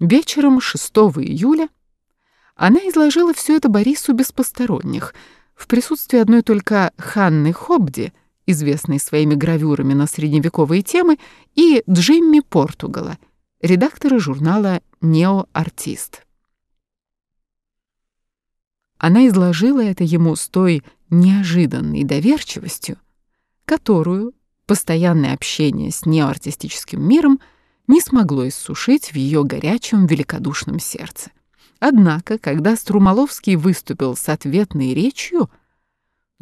Вечером 6 июля она изложила все это Борису без посторонних, в присутствии одной только Ханны Хобди, известной своими гравюрами на средневековые темы, и Джимми Португала, редактора журнала «Нео-артист». Она изложила это ему с той неожиданной доверчивостью, которую постоянное общение с неоартистическим миром не смогло иссушить в ее горячем великодушном сердце. Однако, когда Струмоловский выступил с ответной речью,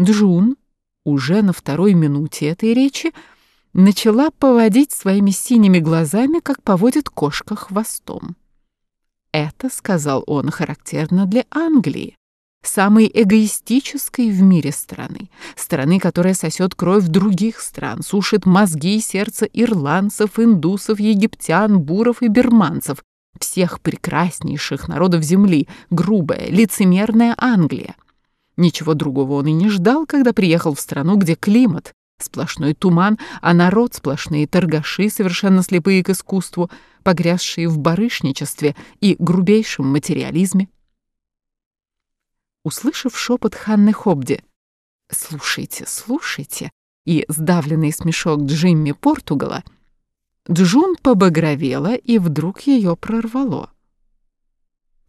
Джун уже на второй минуте этой речи начала поводить своими синими глазами, как поводит кошка хвостом. Это, сказал он, характерно для Англии, самой эгоистической в мире страны, страны, которая сосет кровь других стран, сушит мозги и сердца ирландцев, индусов, египтян, буров и берманцев, всех прекраснейших народов Земли, грубая, лицемерная Англия. Ничего другого он и не ждал, когда приехал в страну, где климат сплошной туман, а народ сплошные торгаши, совершенно слепые к искусству, погрязшие в барышничестве и грубейшем материализме. Услышав шепот Ханны Хобди «Слушайте, слушайте» и сдавленный смешок Джимми Португала, Джун побагровела, и вдруг ее прорвало.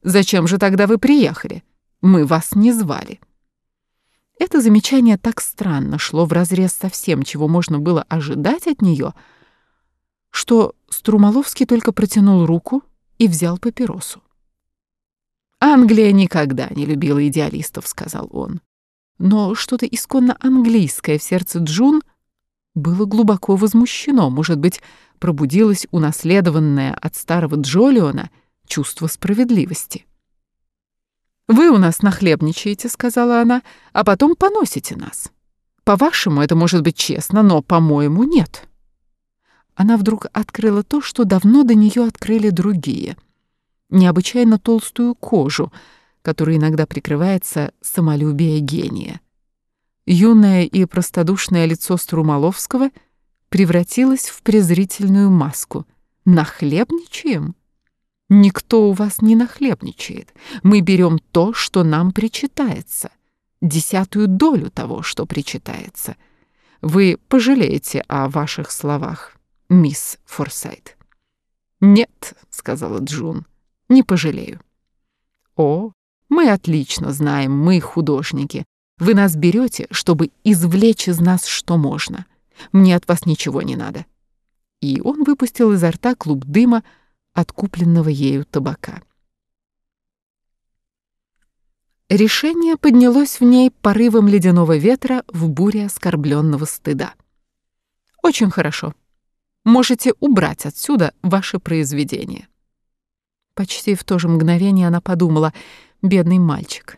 «Зачем же тогда вы приехали? Мы вас не звали». Это замечание так странно шло вразрез со всем, чего можно было ожидать от нее, что Струмоловский только протянул руку и взял папиросу. «Англия никогда не любила идеалистов», — сказал он. Но что-то исконно английское в сердце Джун было глубоко возмущено, может быть, пробудилось унаследованное от старого Джолиона чувство справедливости. «Вы у нас нахлебничаете», — сказала она, — «а потом поносите нас. По-вашему, это может быть честно, но, по-моему, нет». Она вдруг открыла то, что давно до нее открыли другие — необычайно толстую кожу, которой иногда прикрывается самолюбие гения. Юное и простодушное лицо Струмоловского превратилось в презрительную маску. «Нахлебничаем?» «Никто у вас не нахлебничает. Мы берем то, что нам причитается, десятую долю того, что причитается. Вы пожалеете о ваших словах, мисс Форсайт». «Нет», — сказала Джун, — не пожалею. О, мы отлично знаем, мы художники. Вы нас берете, чтобы извлечь из нас что можно. Мне от вас ничего не надо. И он выпустил изо рта клуб дыма от купленного ею табака. Решение поднялось в ней порывом ледяного ветра в буре оскорбленного стыда. Очень хорошо. Можете убрать отсюда ваше произведение. Почти в то же мгновение она подумала, бедный мальчик.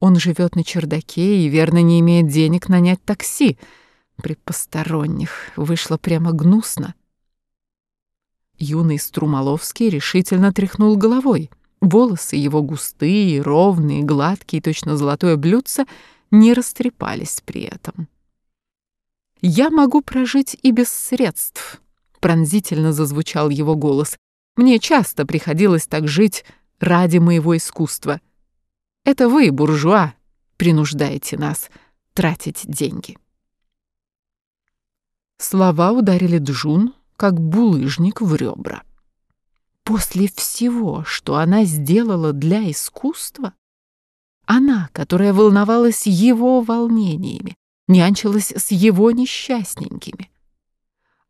Он живет на чердаке и, верно, не имеет денег нанять такси. При посторонних вышло прямо гнусно. Юный Струмоловский решительно тряхнул головой. Волосы его густые, ровные, гладкие, точно золотое блюдце, не растрепались при этом. «Я могу прожить и без средств», — пронзительно зазвучал его голос. Мне часто приходилось так жить ради моего искусства. Это вы, буржуа, принуждаете нас тратить деньги. Слова ударили Джун, как булыжник в ребра. После всего, что она сделала для искусства, она, которая волновалась его волнениями, нянчилась с его несчастненькими,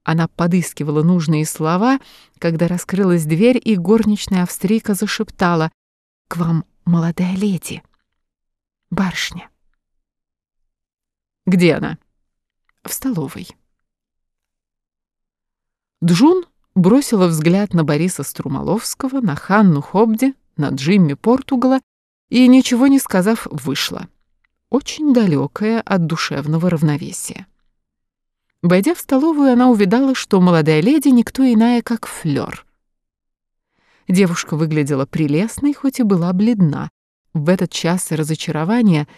она подыскивала нужные слова, когда раскрылась дверь, и горничная австрийка зашептала «К вам молодая леди, барышня». «Где она?» «В столовой». Джун бросила взгляд на Бориса Струмоловского, на Ханну Хобди, на Джимми Португала и, ничего не сказав, вышла. Очень далекая от душевного равновесия. Войдя в столовую, она увидала, что молодая леди никто иная, как Флёр. Девушка выглядела прелестной, хоть и была бледна. В этот час разочарования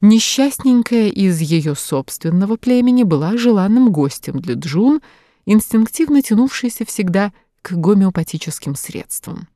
несчастненькая из ее собственного племени была желанным гостем для Джун, инстинктивно тянувшейся всегда к гомеопатическим средствам.